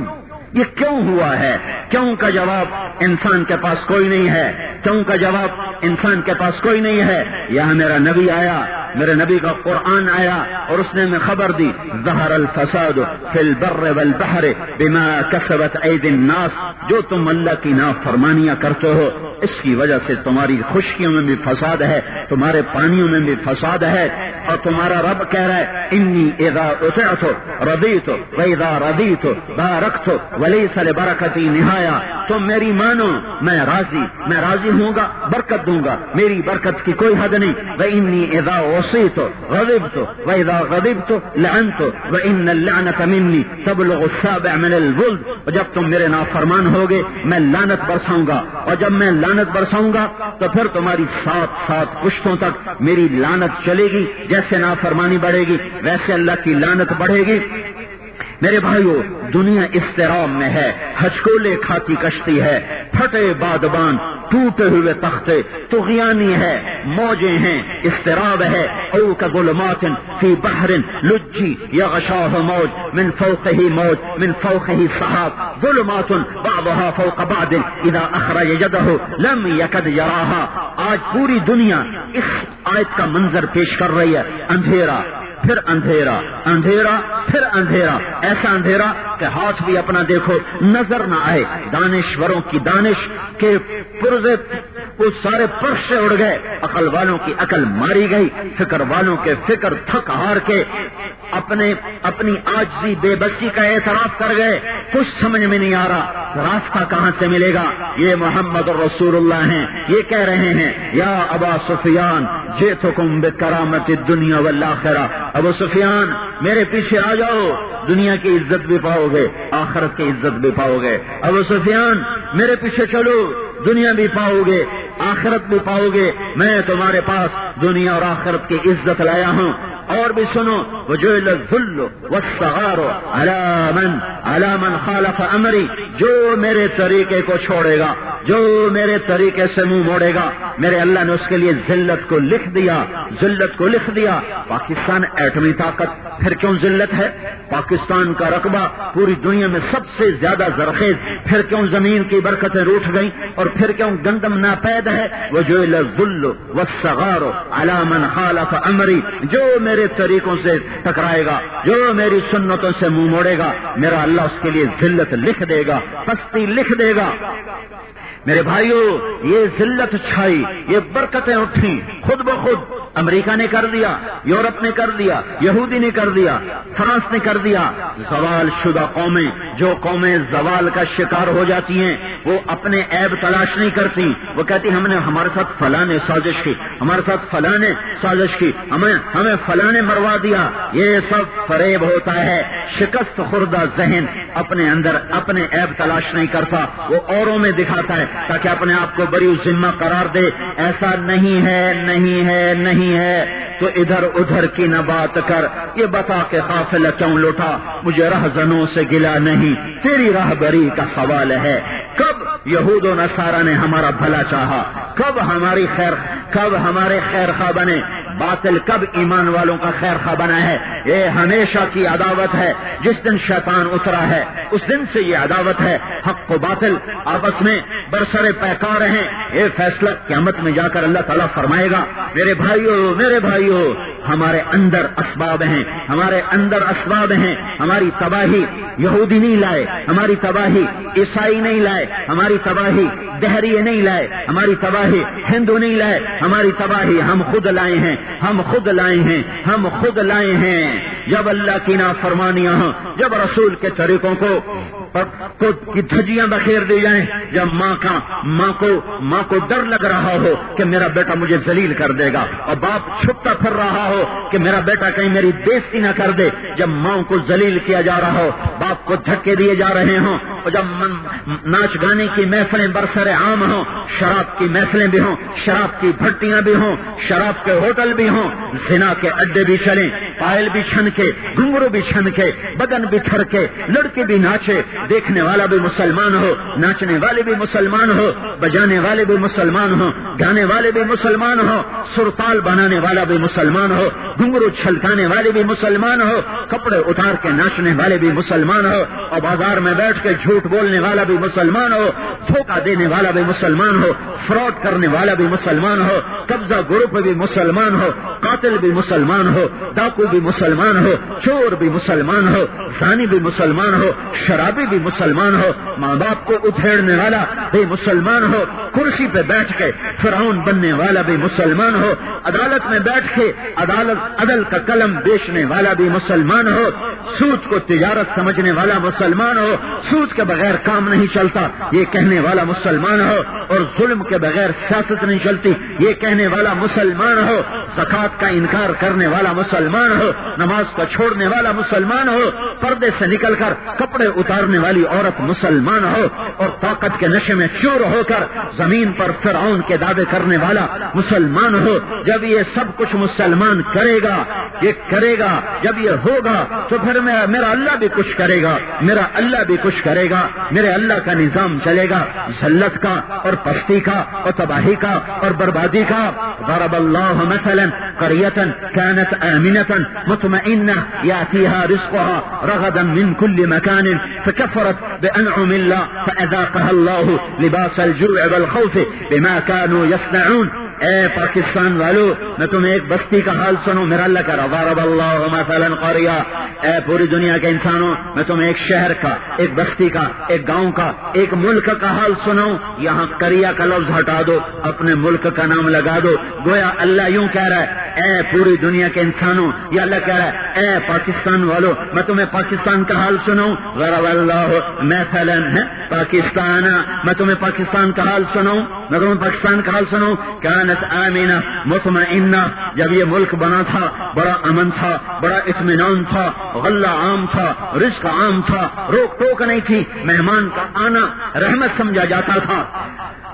یہ کیوں ہوا ہے؟ کیوں کا جواب انسان کے پاس کوئی نہیں ہے؟ کیوں کا جواب انسان کے پاس کوئی نہیں ہے؟ یہاں میرا نبی آیا میرے نبی کا قرآن آیا اور اس نے میں خبر دی، ظہر الفساد فی البر والبحر بما کسبت عید الناس۔ جو تم اللہ کی نافرمانیاں کرتے ہو، اس کی وجہ سے تمہاری خشکیوں میں بھی فساد ہے، تمہارے پانیوں میں بھی فساد ہے۔ اور تمہارا رب کہہ رہا ہے، انی اذا اطعت، رضیت، و اذا رضیت، بارکت، ولیس لبرکتی نہایا۔ تم میری مانو، میں راضی میں راضی ہوں گا، برکت دوں گا۔ میری برکت کی کوئی حد نہیں۔ وہ انی ادا عصيت غضبت. غریب تو لعنت. وإن اللعنة مني لہن تو من البلد. جب تم میرے نافرمان ہوگے، میں لانت برساؤں گا. اور جب میں لانت برساؤں گا، تو پھر تمہاری سات سات پشتوں تک میری لانت چلے گی، جیسے نافرمانی بڑھے گی، ویسے اللہ کی لانت بڑھے گی۔ میرے بھائیو، دنیا استرام میں ہے، ہچکولے کھاتی کشتی ہے، پھٹے بادبان، ٹوٹے ہوئے تختے تغیانی ہے، موجیں ہیں استراب ہے، او کا گلمات فی بحر لجی یا غشاہ موج، من فوقه موج، من فوقه صحاب ظلمات بعضها فوق بعض، اذا اخرج يده لم يكد يراها آج پوری دنیا اس آیت کا منظر پیش کر رہی ہے، اندھیرا۔ پھر اندھیرا اندھیرا پھر اندھیرا ایسا اندھیرا کہ ہاتھ بھی اپنا دیکھو، نظر نہ آئے۔ دانشوروں کی دانش کے پرزے، وہ سارے پرش سے اڑ گئے۔ عقل والوں کی عقل ماری گئی، فکر والوں کے فکر تھک ہار کے اپنے، اپنی آجزی بے بسی کا اعتراف کر گئے۔ کچھ سمجھ میں نہیں آ رہا، راستہ کہاں سے ملے گا؟ یہ محمد رسول اللہ ہیں، یہ کہہ رہے ہیں، یا ابا سفیان جے تو کم بے کرامت دنیا والآخرہ۔ ابو سفیان میرے پیچھے آ جاؤ۔ دنیا کی عزت بھی پاؤ گے، آخرت کی عزت بھی پاؤ گے۔ ابو سفیان، میرے پیچھے چلو، دنیا بھی پاؤ گے، آخرت بھی پاؤ گے۔ میں تمہارے پاس دنیا اور آخرت کی عزت لایا ہوں۔ اور بھی سنو. وہ جو سہارو علامن علامن خالف امری جو میرے طریقے کو چھوڑے گا، جو میرے طریقے سے منہ موڑے گا، میرے اللہ نے اس کے لیے ذلت کو لکھ دیا، ذلت کو لکھ دیا. پاکستان ایٹمی طاقت پھر کیوں ذلت ہے؟ پاکستان کا رقبہ پوری دنیا میں سب سے زیادہ زرخیز. پھر کیوں زمین کی برکتیں روٹ گئیں؟ اور پھر کیوں گندم ناپید ہے؟ وہ جو ذل و سغارو علامن خالف امری جو میرے طریقوں سے ٹکرائے گا، جو میری سنتوں سے منہ موڑے گا، میرا اللہ اس کے لیے ذلت لکھ دے گا پستی لکھ دے گا۔ میرے بھائیوں یہ ذلت چھائی، یہ برکتیں اٹھی خود بخود امریکہ نے کر دیا، یورپ نے کر دیا، یہودی نے کر دیا، فرانس نے کر دیا۔ زوال شدہ قومیں، جو قومیں زوال کا شکار ہو جاتی ہیں، وہ اپنے عیب تلاش نہیں کرتی۔ وہ کہتی، ہم نے ہمارے ساتھ فلاں نے سازش کی، ہمارے ساتھ فلاں نے سازش کی، ہمیں ہمیں فلاں نے مروا دیا۔ یہ سب فریب ہوتا ہے۔ شکست خوردہ ذہن اپنے اندر اپنے عیب تلاش نہیں کرتا۔ وہ اوروں میں دکھاتا ہے تاکہ اپنے آپ کو بڑی ذمہ قرار دے۔ ایسا نہیں ہے نہیں ہے، نہیں ہے، تو ادھر ادھر کی نہ بات کر، یہ بتا کے قافلہ کیوں لوٹا؟ مجھے رہزنوں سے گلا نہیں۔ تیری رہبری کا سوال ہے۔ کب یہود و نصارہ نے ہمارا بھلا چاہا؟ کب ہماری خیر، کب ہمارے خیر خواہ بنے؟ باطل کب ایمان والوں کا خیر خواہ بنا ہے؟ یہ ہمیشہ کی عداوت ہے، جس دن شیطان اترا ہے، اس دن سے یہ عداوت ہے۔ حق و باطل آپس میں برسر پیکار ہیں۔ یہ فیصلہ قیامت میں جا کر اللہ تعالیٰ فرمائے گا، میرے بھائیوں میرے بھائیوں ہمارے اندر اسباب ہیں، ہمارے اندر اسباب ہیں۔ ہماری تباہی یہودی نہیں لائے، ہماری تباہی عیسائی نہیں لائے، ہماری تباہی دہری نہیں لائے، ہماری تباہی ہندو نہیں لائے، ہماری تباہی ہم خود لائے ہیں۔ ہم خود لائے ہیں، ہم خود لائے ہیں۔ جب اللہ کی نافرمانیاں فرمانیاں جب رسول کے طریقوں کو کی دھجیاں بخیر دی جائیں جب ماں کا ماں کو ماں کو ڈر لگ رہا ہو کہ میرا بیٹا مجھے ذلیل کر دے گا اور باپ چھپتا پھر رہا ہو کہ میرا بیٹا کہیں میری بےزتی نہ کر دے جب ماں کو ذلیل کیا جا رہا ہو، باپ کو دھکے دیے جا رہے ہوں اور جب ناچ گانے کی محفلیں برسر عام ہوں، شراب کی محفلیں بھی ہوں، شراب کی بھٹیاں بھی ہوں، شراب کے ہوٹل بھی ہوں، زنا کے اڈے بھی چلیں، پائل بھی چھن کے گنگرو بھی چھن کے، بدن بھی تھڑ کے، لڑکے بھی ناچے دیکھنے والا بھی مسلمان ہو ناچنے والے بھی مسلمان ہو بجانے والے بھی مسلمان ہو گانے والے بھی مسلمان ہو سرتال بنانے والا بھی مسلمان ہو گنگرو چھلکانے والے بھی مسلمان ہو کپڑے اتار کے ناچنے والے بھی مسلمان ہو اور بازار میں بیٹھ کے جھوٹ بولنے والا بھی مسلمان ہو دھوکہ دینے والا بھی مسلمان ہو فراڈ کرنے والا بھی مسلمان ہو قبضہ گروپ بھی مسلمان ہو قاتل بھی مسلمان ہو ڈاکو بھی مسلمان ہو چور بھی مسلمان ہو زانی بھی مسلمان ہو شرابی بھی مسلمان ہو، ماں باپ کو اتھیڑنے والا بھی مسلمان ہو، کرسی پہ بیٹھ کے فرعون بننے والا بھی مسلمان ہو، عدالت میں بیٹھ کے عدالت، عدل کا قلم بیچنے والا بھی مسلمان ہو، سود کو تجارت سمجھنے والا مسلمان ہو، سود کے بغیر کام نہیں چلتا، یہ کہنے والا مسلمان ہو، اور ظلم کے بغیر سیاست نہیں چلتی، یہ کہنے والا مسلمان ہو زکات کا انکار کرنے والا مسلمان ہو، نماز کو چھوڑنے والا مسلمان ہو، پردے سے نکل کر کپڑے اتارنے والی عورت مسلمان ہو اور طاقت کے نشے میں چور ہو کر زمین پر فرعون کے دعوے کرنے والا مسلمان ہو۔ جب یہ سب کچھ مسلمان کرے گا، یہ کرے گا، جب یہ ہوگا تو پھر میرا اللہ بھی کچھ کرے گا۔ میرا اللہ بھی کچھ کرے گا۔ میرے اللہ کا نظام چلے گا۔ ذلت کا اور پستی کا اور تباہی کا اور بربادی کا۔ ضرب اللہ مثلا قرية كانت آمنة مطمئنة، يأتيها رزقها رغدا من كل مكان فكفرت بأنعم الله فأذاقها الله لباس الجوع والخوف بما كانوا يصنعون. اے پاکستان والو، میں تمہیں ایک بستی کا حال سنوں میرا اللہ کا رب اللہ مثلا قریا اے پوری دنیا کے انسانوں، میں تمہیں ایک شہر کا، ایک بستی کا، ایک گاؤں کا، ایک ملک کا حال سناؤں یہاں کریا کا لفظ ہٹا دو، اپنے ملک کا نام لگا دو۔ گویا اللہ یوں کہہ رہا ہے، اے پوری دنیا کے انسانوں یہ اللہ کہہ رہا ہے، اے پاکستان والو، میں تمہیں پاکستان کا حال سناؤں غرب اللہ مثلا پاکستان میں تمہیں پاکستان کا حال سناؤں میں تمہیں پاکستان کا حال سناؤں کیا آمینہ، مطمئنہ، جب یہ ملک بنا تھا، بڑا امن تھا، بڑا اطمینان تھا، غلہ عام تھا، رزق عام تھا، روک ٹوک نہیں تھی، مہمان کا آنا رحمت سمجھا جاتا تھا۔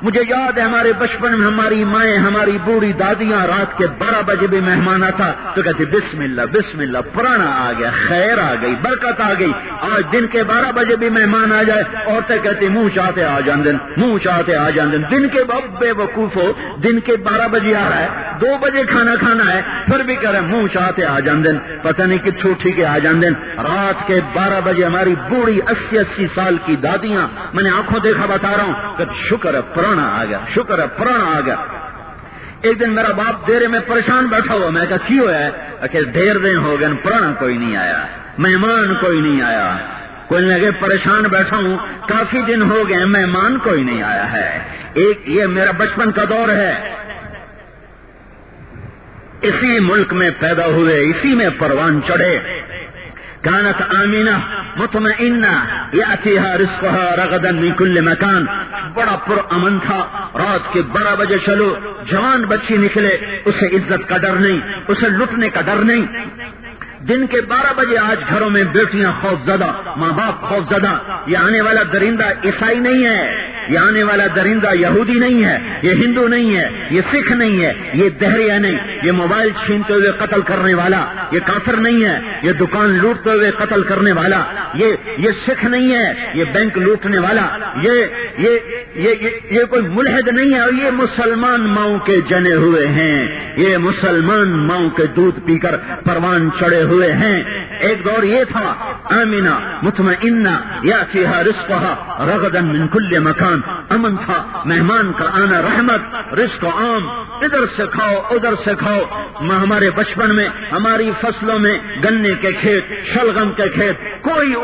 مجھے یاد ہے ہمارے بچپن میں ہماری مائیں، ہماری بوڑھی دادیاں رات کے بارہ بجے بھی مہمان آتا، تو کہتے بسم اللہ بسم اللہ پرانا آ گیا، خیر آ گئی، برکت آ گئی، آج دن کے بارہ بجے بھی مہمان آ جائے۔ عورتیں کہتی منہ چاہتے آ جان دن، منہ چاہتے آ جان دن دن کے بے وقوف ہو، دن کے بارہ بجے آ رہا ہے، دو بجے کھانا کھانا ہے، پھر بھی کہہ رہے منہ چاہتے آ جان دن، پتہ نہیں کہ چھوٹی کے آ جان دن۔ رات کے بارہ بجے ہماری بوڑھی اسی اسی سال کی دادیاں، میں نے آنکھوں دیکھا بتا رہا ہوں کہ شکر ہے پرانا آ گیا، شکر ہے، پرانا آ گیا۔ ایک دن میرا باپ دیرے میں پریشان بیٹھا ہوا، میں کہا کیوں ہے؟ کہ ڈھیر دن ہو گئے، پرانا کوئی نہیں آیا، مہمان کوئی نہیں آیا۔ کوئی لگے پریشان بیٹھا ہوں، کافی دن ہو گئے، مہمان کوئی نہیں آیا ہے۔ ایک، یہ میرا بچپن کا دور ہے۔ اسی ملک میں پیدا ہوئے، اسی میں پروان چڑھے۔ کانت آمینہ، مطمئنہ یاتیہا رزقہا رغدا من کل مکان۔ بڑا پر امن تھا، رات کے بارہ بجے چلو، جوان بچی نکلے، اسے عزت کا ڈر نہیں، اسے لٹنے کا ڈر نہیں۔ دن کے بارہ بجے آج گھروں میں بیٹیاں خوف زدہ ماں باپ خوف زدہ یہ آنے والا درندہ عیسائی نہیں ہے۔ یہ آنے والا درندہ یہودی نہیں ہے، یہ ہندو نہیں ہے، یہ سکھ نہیں ہے، یہ دہریا نہیں، یہ موبائل چھینتے ہوئے قتل کرنے والا، یہ کافر نہیں ہے، یہ دکان لوٹتے ہوئے قتل کرنے والا، یہ یہ سکھ نہیں ہے، یہ بینک لوٹنے والا، یہ یہ یہ یہ کوئی ملحد نہیں ہے اور یہ مسلمان ماؤں کے جنے ہوئے ہیں، یہ مسلمان ماؤں کے دودھ پی کر پروان چڑھے ہوئے ہیں ایک دور یہ تھا آمینہ مطمئنہ یا سیاح رسکا رغدن من کل مکان۔ امن تھا، مہمان کا آنا رحمت، رزق عام۔ ادھر سے کھاؤ، ادھر سے کھاؤ۔ ہمارے بچپن میں، ہماری فصلوں میں گنے کے کھیت، شلغم کے کھیت، کوئی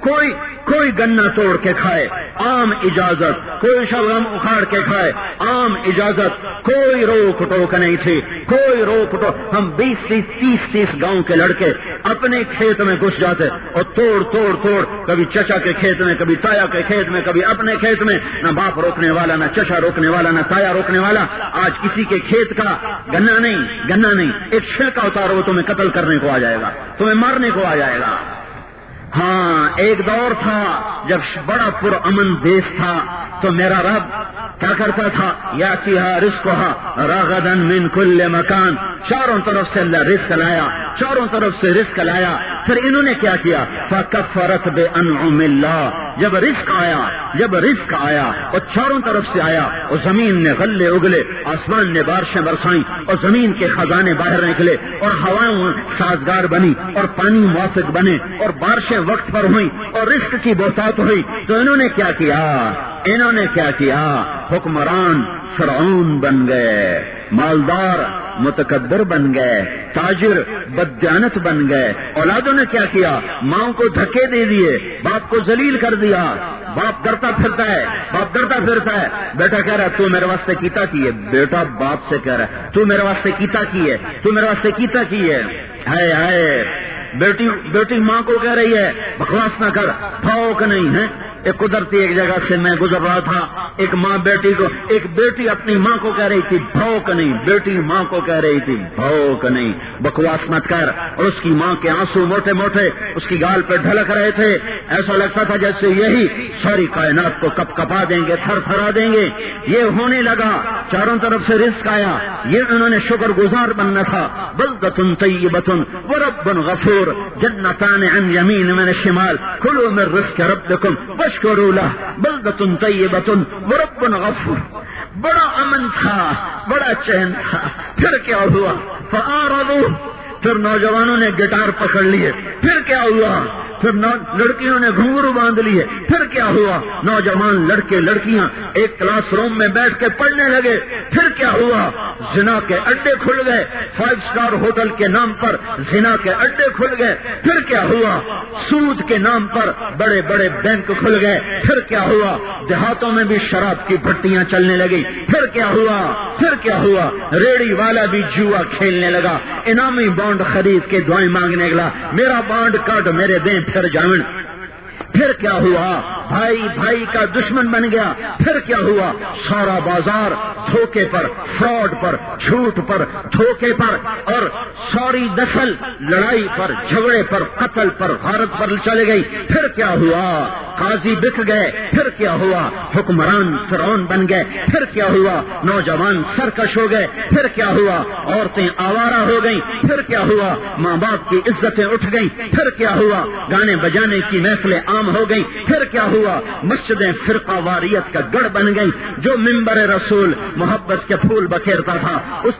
کوئی کوئی گنا توڑ کے کھائے، عام اجازت، کوئی شبغم اکھاڑ کے کھائے، عام اجازت، کوئی روک ٹوک نہیں تھی، کوئی روک ٹوک۔ ہم بیس تیس تیس تیس گاؤں کے لڑکے اپنے کھیت میں گھس جاتے اور توڑ توڑ توڑ۔ کبھی چچا کے کھیت میں، کبھی تایا کے کھیت میں، کبھی اپنے کھیت میں۔ نہ باپ روکنے والا، نہ چچا روکنے والا، نہ تایا روکنے والا۔ آج کسی کے کھیت کا گنا نہیں گنا نہیں۔ ایک چھلکا اتارو تمہیں قتل کرنے کو آ جائے گا، تمہیں مارنے کو آ جائے گا۔ ہاں ایک دور تھا، جب بڑا پر امن دیش تھا، تو میرا رب کیا کرتا تھا؟ یا چیہ رسک راغدن من کل مکان۔ چاروں طرف سے اللہ رسک لایا، چاروں طرف سے رسک لایا۔ پھر انہوں نے کیا کیا؟ فکفرت بے انعم اللہ۔ جب رزق آیا، جب رزق آیا اور چاروں طرف سے آیا اور زمین نے غلے اگلے، آسمان نے بارشیں برسائیں اور زمین کے خزانے باہر نکلے اور ہوائیں سازگار بنی اور پانی موافق بنے اور بارشیں وقت پر ہوئی اور رزق کی بہتات ہوئی۔ تو انہوں نے کیا کیا؟ انہوں نے کیا کیا؟ حکمران فرعون بن گئے۔ مالدار متکبر بن گئے، تاجر بدیانت بن گئے۔ اولادوں نے کیا کیا؟ ماں کو دھکے دے دیے، باپ کو ذلیل کر دیا۔ باپ ڈرتا پھرتا ہے، باپ ڈرتا پھرتا ہے۔ بیٹا کہہ رہا ہے، تو میرے واسطے کیتا کی ہے؟ بیٹا باپ سے کہہ رہا ہے، تو میرے واسطے کیتا کی ہے؟ تو میرے واسطے کیتا کی ہے؟ ہائے ہائے۔ بیٹی بیٹی ماں کو کہہ رہی ہے، بکواس نہ کر بھاؤ نہیں ہے ایک قدرتی ایک جگہ سے میں گزر رہا تھا، ایک ماں بیٹی کو، ایک بیٹی اپنی ماں کو کہہ رہی تھی، بھوک نہیں، بیٹی ماں کو کہہ رہی تھی، بھوک نہیں، بکواس مت کر، اور اس کی ماں کے آنسو موٹے موٹے، اس کی گال پہ ڈھلک رہے تھے۔ ایسا لگتا تھا جیسے یہی ساری کائنات کو کپ کپا دیں گے، تھر تھرا دیں گے۔ یہ ہونے لگا، چاروں طرف سے رزق آیا۔ یہ انہوں نے شکر گزار بننا تھا۔ بلدتن طیبتن ورب غفور، جنتان عن یمین من الشمال۔ کلو من رزق ربکم وشکروا له. بلدتن طیبتن ورب غفور. بڑا امن تھا، بڑا چین تھا. پھر کیا ہوا؟ فآرضوا پھر نوجوانوں نے گٹار پکڑ لیے. پھر کیا ہوا؟ پھر لڑکیوں نے گھنگرو باندھ لیے پھر کیا ہوا؟ نوجوان لڑکے لڑکیاں ایک کلاس روم میں بیٹھ کے پڑھنے لگے۔ پھر کیا ہوا؟ زنا کے اڈے کھل گئے۔ فائیو اسٹار ہوٹل کے نام پر زنا کے اڈے کھل گئے۔ پھر کیا ہوا؟ سود کے نام پر بڑے بڑے بینک کھل گئے۔ پھر کیا ہوا؟ دیہاتوں میں بھی شراب کی بھٹیاں چلنے لگی پھر کیا ہوا؟ پھر کیا ہوا؟ ریڑی والا بھی جوا کھیلنے لگا۔ انعامی بانڈ خرید کے دعائیں مانگنے لگا۔ میرا بانڈ کاٹ میرے دیں۔ پھر جان پھر کیا ہوا؟ بھائی بھائی کا دشمن بن گیا۔ پھر کیا ہوا؟ سارا بازار دھوکے پر، فراڈ پر، جھوٹ پر، دھوکے پر اور ساری نسل لڑائی پر، جھگڑے پر، قتل پر، غارت پر چلے گئی۔ پھر کیا ہوا؟ قاضی بک گئے۔ پھر کیا ہوا؟ حکمران فرعون بن گئے۔ پھر کیا ہوا؟ نوجوان سرکش ہو گئے۔ پھر کیا ہوا؟ عورتیں آوارہ ہو گئیں۔ پھر کیا ہوا؟ ماں باپ کی عزتیں اٹھ گئیں۔ پھر کیا ہوا؟ گانے بجانے کی محفلیں عام ہو گئی پھر کیا ہوا؟ مسجدیں فرقہ واریت کا گڑھ بن گئی جو ممبر رسول محبت کے پھول بکھیرتا تھا۔ اس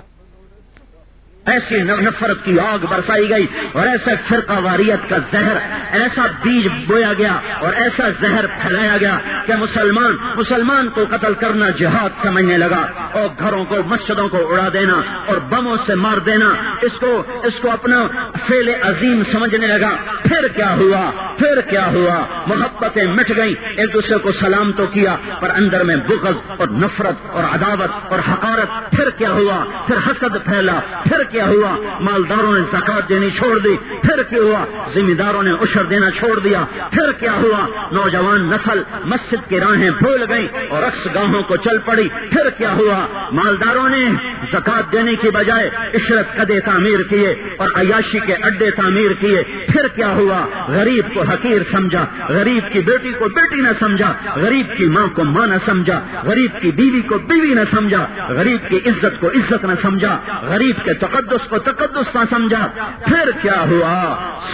ایسی نفرت کی آگ برسائی گئی اور ایسا فرقہ واریت کا زہر، ایسا بیج بویا گیا اور ایسا زہر پھیلایا گیا کہ مسلمان مسلمان کو قتل کرنا جہاد سمجھنے لگا اور گھروں کو، مسجدوں کو اڑا دینا اور بموں سے مار دینا۔ اس کو اس کو اپنا فیل عظیم سمجھنے لگا۔ پھر کیا ہوا؟ پھر کیا ہوا؟ محبتیں مٹ گئیں۔ ایک دوسرے کو سلام تو کیا، پر اندر میں بغض اور نفرت اور عداوت اور حقارت۔ پھر کیا ہوا؟ پھر حسد پھیلا۔ پھر کیا ہوا؟ مالداروں نے زکات دینی چھوڑ دی، پھر کیا ہوا؟ ذمہ داروں نے اشر دینا چھوڑ دیا، پھر کیا ہوا؟ نوجوان نسل مسجد کی راہیں بھول گئی اور رقص گاہوں کو چل پڑی، پھر کیا ہوا؟ مالداروں نے زکات دینے کی بجائے عشرت قدے تعمیر کیے اور عیاشی کے اڈے تعمیر کیے، پھر کیا ہوا؟ غریب کو حقیر سمجھا، غریب کی بیٹی کو بیٹی نہ سمجھا، غریب کی ماں کو ماں نہ سمجھا، غریب کی بیوی کو بیوی نہ سمجھا، غریب کی عزت کو عزت نہ سمجھا، غریب کے تقدس کو تقدس نہ سمجھا، پھر کیا ہوا؟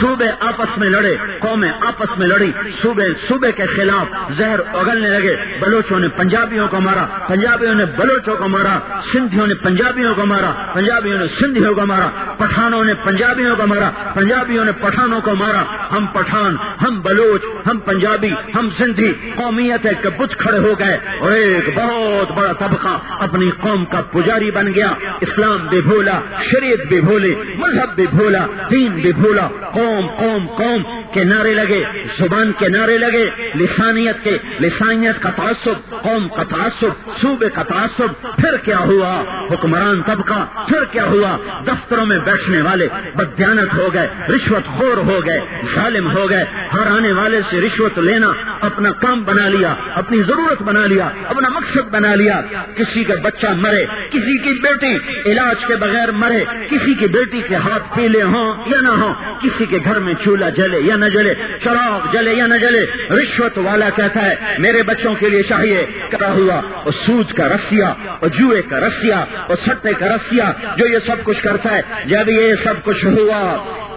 صوبے آپس میں لڑے، قومیں آپس میں لڑی صوبے صوبے کے خلاف زہر اگلنے لگے، بلوچوں نے پنجابیوں کو مارا، پنجابیوں نے بلوچوں کو مارا، سندھیوں نے پنجابیوں کو مارا، پنجابیوں نے سندھیوں کو مارا، پٹھانوں نے پنجابیوں کو مارا، پنجابیوں نے پٹھانوں کو مارا، ہم پٹھان، ہم بلوچ، ہم پنجابی، ہم سندھی، قومیت کے بت کھڑے ہو گئے اور ایک بہت بڑا طبقہ اپنی قوم کا پجاری بن گیا، اسلام بھی بھولا شریعت بھی بھولے مذہب بھی بھولا دین بھی بھولا قوم قوم قوم کے نعرے لگے، زبان کے نعرے لگے، لسانیت کے، لسانیت کا تعصب، قوم کا تعصب، صوبے کا تعصب، پھر کیا ہوا؟ حکمران طبقہ، پھر کیا ہوا؟ دفتروں میں بیٹھنے والے بدیانت ہو گئے، رشوت خور ہو گئے، ظالم ہو گئے، ہر آنے والے سے رشوت لینا، اپنا کام بنا لیا، اپنی ضرورت بنا لیا، اپنا مقصد بنا لیا۔ کسی کا بچہ مرے، کسی کی بیٹی علاج کے بغیر مرے، کسی کی بیٹی کے ہاتھ پیلے ہوں یا نہ ہوں، کسی کے گھر میں چولہا جلے یا نہ جلے، شراب جلے یا نہ جلے، رشوت والا کہتا ہے، میرے بچوں کے لیے چاہیے کرا ہوا، اور سوج کا رسیا اور جوئے کا رسیا اور سٹے کا رسیا جو یہ سب کچھ کرتا ہے، جب یہ سب کچھ ہوا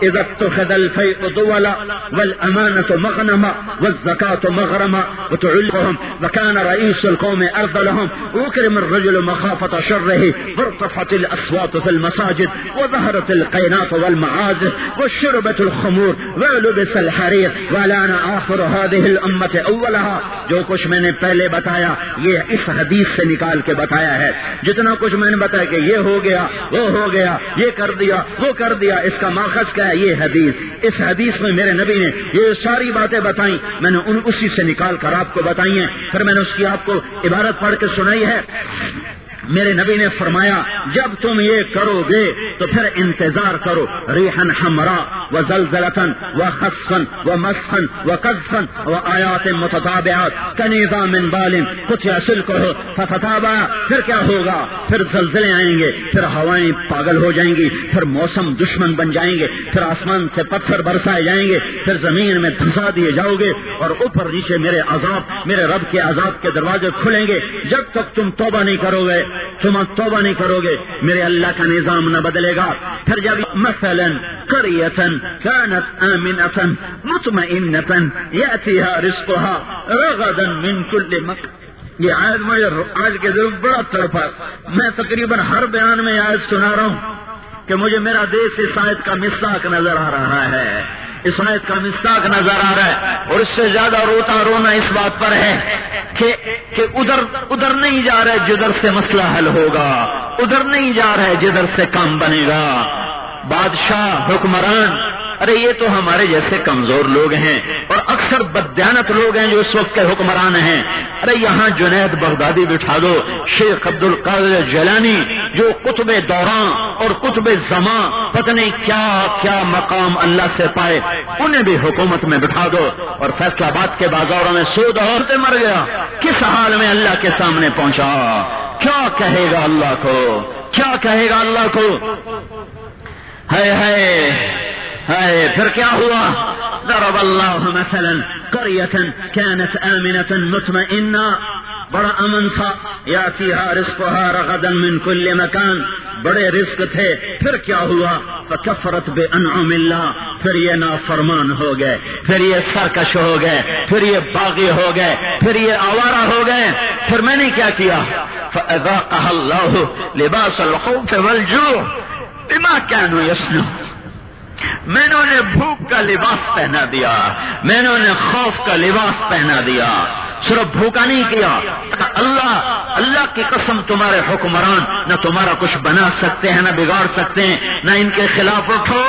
عزت تو خدل دولا والأمانة مغنمة والزكاة مغرمة وتعلقهم وكان رئيس القوم أرذلهم وكرم الرجل مخافة شره، وارتفعت الأصوات في المساجد، وظهرت القينات والمعازف وشربت الخمور، ولبس الحرير. ولان آخر هذه الأمة أولها. جو کچھ میں نے پہلے بتایا، یہ اس حدیث سے نکال کے بتایا ہے. جتنا کچھ میں نے بتایا کہ یہ ہو گیا، وہ ہو گیا، یہ کر دیا، وہ کر دیا، اس کا ماخذ کیا ہے؟ یہ حدیث، اس حدیث میں میرے نبی نے یہ ساری باتیں بتائیں۔ میں نے ان اسی سے نکال کر آپ کو بتائی ہیں۔ پھر میں نے اس کی آپ کو عبارت پڑھ کے سنائی ہے۔ میرے نبی نے فرمایا، جب تم یہ کرو گے تو پھر انتظار کرو ریحن ہمرا و زلزلتن و خسفن و مسفن و قذفن و آیات متطابعات. کنیزا من بالن کچھ اصل کرو فتابا پھر کیا ہوگا؟ پھر زلزلے آئیں گے، پھر ہوائیں پاگل ہو جائیں گی، پھر موسم دشمن بن جائیں گے، پھر آسمان سے پتھر برسائے جائیں گے، پھر زمین میں دھسا دیے جاؤ گے اور اوپر نیچے میرے عذاب، میرے رب کے عذاب کے دروازے کھلیں گے۔ جب تک تم توبہ نہیں کرو گے، تم توبہ نہیں کرو گے، میرے اللہ کا نظام نہ بدلے۔ چلے گا۔ پھر جب مثلا قریتن كانت آمنة مطمئنة يأتيها رزقها رغدا من كل مكان یہ آیت مجھے آج کے دل بڑا تڑپا۔ میں تقریباً ہر بیان میں آیت سنا رہا ہوں کہ مجھے میرا دیش اس آیت کا مساک نظر آ رہا ہے۔ اس آیت کا مستاق نظر آ رہا ہے اور اس سے زیادہ روتا رونا اس بات پر ہے کہ کہ ادھر ادھر نہیں جا رہے جدھر سے مسئلہ حل ہوگا ادھر نہیں جا رہے جدھر سے کام بنے گا بادشاہ، حکمران، ارے یہ تو ہمارے جیسے کمزور لوگ ہیں اور اکثر بدیانت لوگ ہیں جو اس وقت کے حکمران ہیں۔ ارے یہاں جنید بغدادی بٹھا دو، شیخ عبد القادر جیلانی جو قطب دوران اور قطب زماں پتہ کیا کیا مقام اللہ سے پائے، انہیں بھی حکومت میں بٹھا دو۔ اور فیصلہ باد کے بازاروں میں سود عورتیں مر گیا۔ کس حال میں اللہ کے سامنے پہنچا؟ کیا کہے گا اللہ کو؟ کیا کہے گا اللہ کو؟ ہے ہے ہے پھر کیا ہوا؟ ضرب اللہ مثلا قرية كانت آمنة مطمئنة۔ بڑا امن تھا۔ یا رزقها رغدا من كل مكان بڑے رزق تھے۔ پھر کیا ہوا؟ فکفرت بے انعم اللہ۔ پھر یہ نافرمان ہو گئے۔ پھر یہ سرکش ہو گئے۔ پھر یہ باغی ہو گئے۔ پھر یہ آوارہ ہو گئے۔ پھر میں نے کیا کیا؟ فأذاقها الله لباس الخوف والجوع بما كانوا يصنعون۔ میں نے انہیں بھوک کا لباس پہنا دیا۔ میں نے انہیں خوف کا لباس پہنا دیا۔ صرف بھوکا نہیں کیا، اللہ اللہ کی قسم تمہارے حکمران نہ تمہارا کچھ بنا سکتے ہیں، نہ بگاڑ سکتے ہیں، نہ ان کے خلاف اٹھو،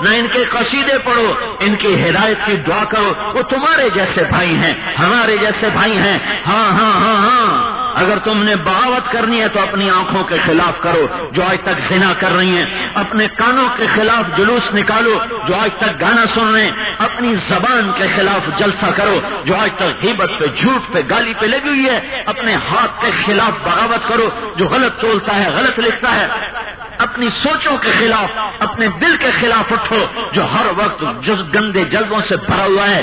نہ ان کے قصیدے پڑھو، ان کی ہدایت کی دعا کرو، وہ تمہارے جیسے بھائی ہیں، ہمارے جیسے بھائی ہیں۔ ہاں ہاں ہاں ہاں۔ اگر تم نے بغاوت کرنی ہے تو اپنی آنکھوں کے خلاف کرو جو آج تک زنا کر رہی ہیں۔ اپنے کانوں کے خلاف جلوس نکالو جو آج تک گانا سن رہے ہیں۔ اپنی زبان کے خلاف جلسہ کرو جو آج تک غیبت پہ، جھوٹ پہ، گالی پہ لگی ہوئی ہے۔ اپنے ہاتھ کے خلاف بغاوت کرو جو غلط تولتا ہے، غلط لکھتا ہے۔ اپنی سوچوں کے خلاف اپنے دل کے خلاف اٹھو، جو ہر وقت جز، گندے جذبوں سے بھرا ہوا ہے۔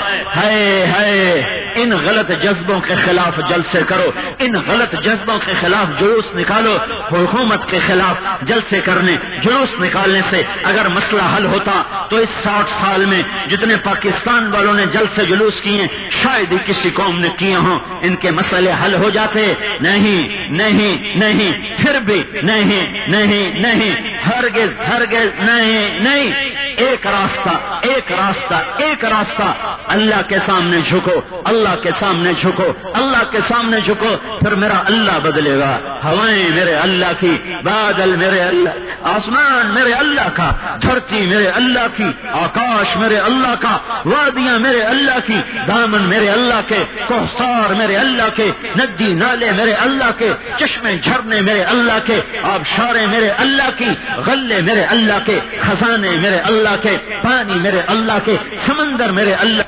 ان غلط جذبوں کے خلاف جلسے کرو۔ ان غلط جذبوں کے خلاف جلوس نکالو۔ حکومت کے خلاف جلسے کرنے، جلوس نکالنے سے اگر مسئلہ حل ہوتا تو اس ساٹھ سال میں جتنے پاکستان والوں نے جلد سے جلوس کیے، شاید ہی کسی قوم نے کیے ہوں۔ ان کے مسئلے حل ہو جاتے۔ نہیں نہیں نہیں، پھر بھی نہیں نہیں نہیں، ہرگز ہرگز نہیں نہیں ایک راستہ ایک راستہ ایک راستہ اللہ کے سامنے جھکو اللہ کے سامنے جھکو اللہ کے سامنے جھکو پھر میرا اللہ بدلے گا ہوائیں میرے اللہ کی بادل میرے اللہ آسمان میرے اللہ کا دھرتی میرے اللہ کی آکاش میرے اللہ کا وادیاں میرے اللہ کی دامن میرے اللہ کے کوسار میرے اللہ کے ندی نالے میرے اللہ کے چشمے جھرنے میرے اللہ کے آبشارے میرے اللہ کی غلے میرے اللہ کے خزانے میرے اللہ کے پانی میرے اللہ کے سمندر میرے اللہ